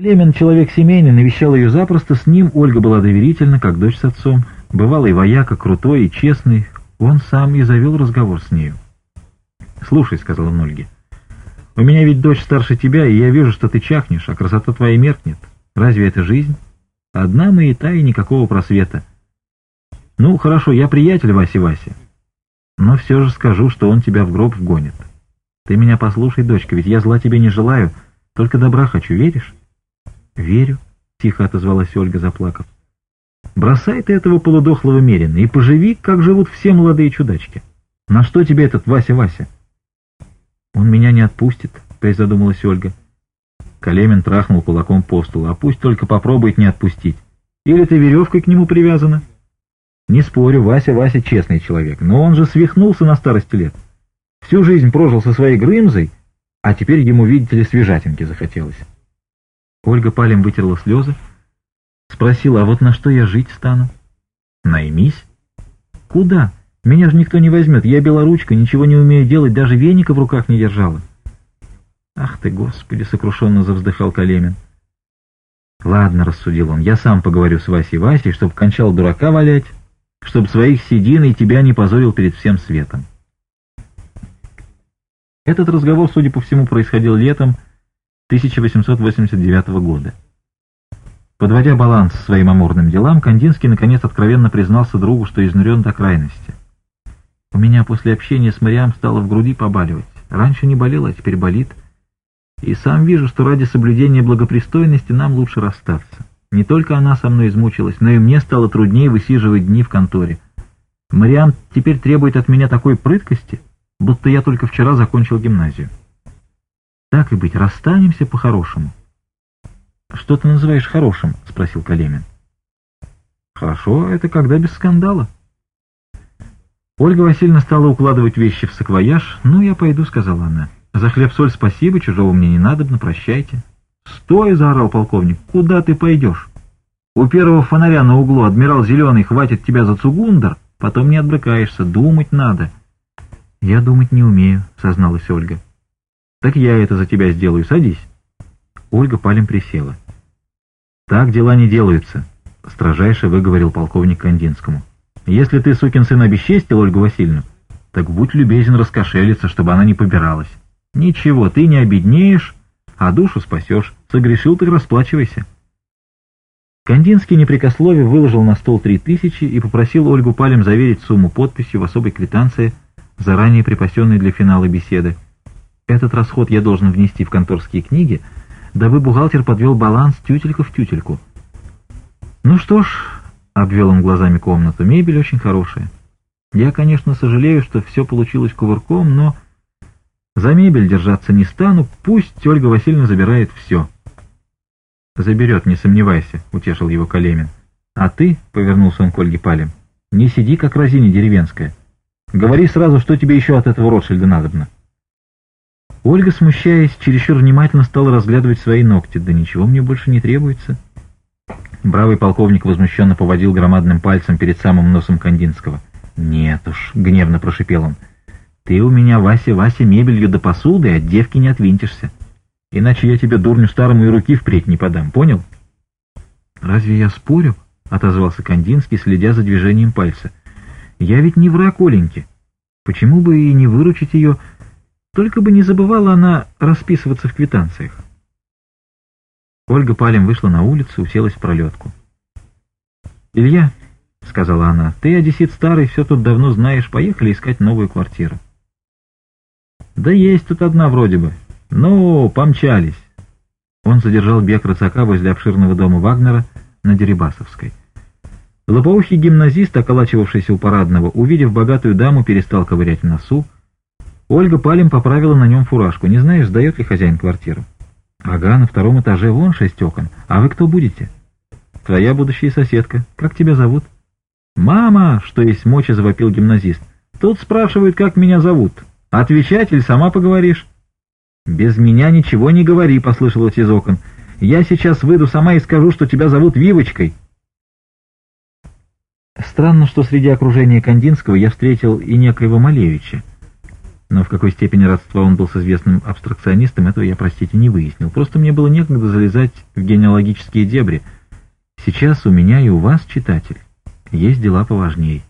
Лемин, человек семейный, навещал ее запросто, с ним Ольга была доверительна, как дочь с отцом. Бывалый вояка, крутой и честный, он сам и завел разговор с нею. «Слушай», — сказал он Ольге, — «у меня ведь дочь старше тебя, и я вижу, что ты чахнешь, а красота твоя меркнет. Разве это жизнь? Одна мы и та и никакого просвета. Ну, хорошо, я приятель Васи-Васи, но все же скажу, что он тебя в гроб вгонит. Ты меня послушай, дочка, ведь я зла тебе не желаю, только добра хочу, веришь?» «Верю», — тихо отозвалась Ольга, заплакав. «Бросай ты этого полудохлого мерина и поживи, как живут все молодые чудачки. На что тебе этот Вася-Вася?» «Он меня не отпустит», — призадумалась Ольга. Калемин трахнул кулаком по столу, а пусть только попробует не отпустить. «Или ты веревкой к нему привязана?» «Не спорю, Вася, Вася честный человек, но он же свихнулся на старости лет. Всю жизнь прожил со своей Грымзой, а теперь ему, видите ли, свежатинки захотелось». Ольга палем вытерла слезы, спросила, а вот на что я жить стану? Наймись. Куда? Меня же никто не возьмет, я белоручка, ничего не умею делать, даже веника в руках не держала. Ах ты, Господи, сокрушенно завздыхал Калемин. Ладно, рассудил он, я сам поговорю с Васей Васей, чтоб кончал дурака валять, чтоб своих седин и тебя не позорил перед всем светом. Этот разговор, судя по всему, происходил летом, 1889 года. Подводя баланс своим амурным делам, Кандинский наконец откровенно признался другу, что изнурен до крайности. «У меня после общения с Мариам стало в груди побаливать. Раньше не болело, а теперь болит. И сам вижу, что ради соблюдения благопристойности нам лучше расстаться. Не только она со мной измучилась, но и мне стало труднее высиживать дни в конторе. Мариам теперь требует от меня такой прыткости, будто я только вчера закончил гимназию». Так и быть, расстанемся по-хорошему. «Что ты называешь хорошим?» — спросил Калемин. «Хорошо, это когда без скандала». Ольга Васильевна стала укладывать вещи в саквояж. «Ну, я пойду», — сказала она. «За хлеб-соль спасибо, чужого мне не надобно, прощайте». «Стой!» — заорал полковник. «Куда ты пойдешь?» «У первого фонаря на углу адмирал Зеленый хватит тебя за цугундер, потом не отбрыкаешься, думать надо». «Я думать не умею», — созналась Ольга. Так я это за тебя сделаю. Садись. Ольга палем присела. Так дела не делаются, строжайше выговорил полковник Кандинскому. Если ты, сукин сын, обесчестил Ольгу Васильевну, так будь любезен раскошелиться, чтобы она не побиралась. Ничего, ты не обеднеешь, а душу спасешь. Согрешил так расплачивайся. Кандинский непрекословие выложил на стол три тысячи и попросил Ольгу Палем заверить сумму подписью в особой квитанции, заранее припасенной для финала беседы. Этот расход я должен внести в конторские книги, дабы бухгалтер подвел баланс тютелька в тютельку. Ну что ж, обвел он глазами комнату, мебель очень хорошая. Я, конечно, сожалею, что все получилось кувырком, но за мебель держаться не стану, пусть Ольга Васильевна забирает все. Заберет, не сомневайся, утешил его Калемин. А ты, повернулся он к Ольге Палем, не сиди как разине деревенская. Говори сразу, что тебе еще от этого Ротшильда надобно. Ольга, смущаясь, чересчур внимательно стала разглядывать свои ногти. «Да ничего мне больше не требуется». Бравый полковник возмущенно поводил громадным пальцем перед самым носом Кандинского. «Нет уж», — гневно прошипел он, — «ты у меня, Вася, Вася, мебелью до да посуды, от девки не отвинтишься. Иначе я тебе, дурню старому, и руки впредь не подам, понял?» «Разве я спорю?» — отозвался Кандинский, следя за движением пальца. «Я ведь не враг Оленьки. Почему бы и не выручить ее...» Только бы не забывала она расписываться в квитанциях. Ольга палем вышла на улицу, уселась в пролетку. «Илья», — сказала она, — «ты, одессит старый, все тут давно знаешь, поехали искать новую квартиру». «Да есть тут одна вроде бы. Ну, помчались». Он задержал бег рысака возле обширного дома Вагнера на Дерибасовской. Лопоухий гимназист, околачивавшийся у парадного, увидев богатую даму, перестал ковырять носу, Ольга Палем поправила на нем фуражку. «Не знаешь, сдает ли хозяин квартиру?» «Ага, на втором этаже вон шесть окон. А вы кто будете?» «Твоя будущая соседка. Как тебя зовут?» «Мама!» — что есть мочи, завопил гимназист. «Тут спрашивают, как меня зовут. Отвечать или сама поговоришь?» «Без меня ничего не говори», — послышалось из окон. «Я сейчас выйду сама и скажу, что тебя зовут Вивочкой». Странно, что среди окружения Кандинского я встретил и некоего Малевича. Но в какой степени родства он был с известным абстракционистом, этого я, простите, не выяснил. Просто мне было некогда залезать в генеалогические дебри. Сейчас у меня и у вас, читатель, есть дела поважнее.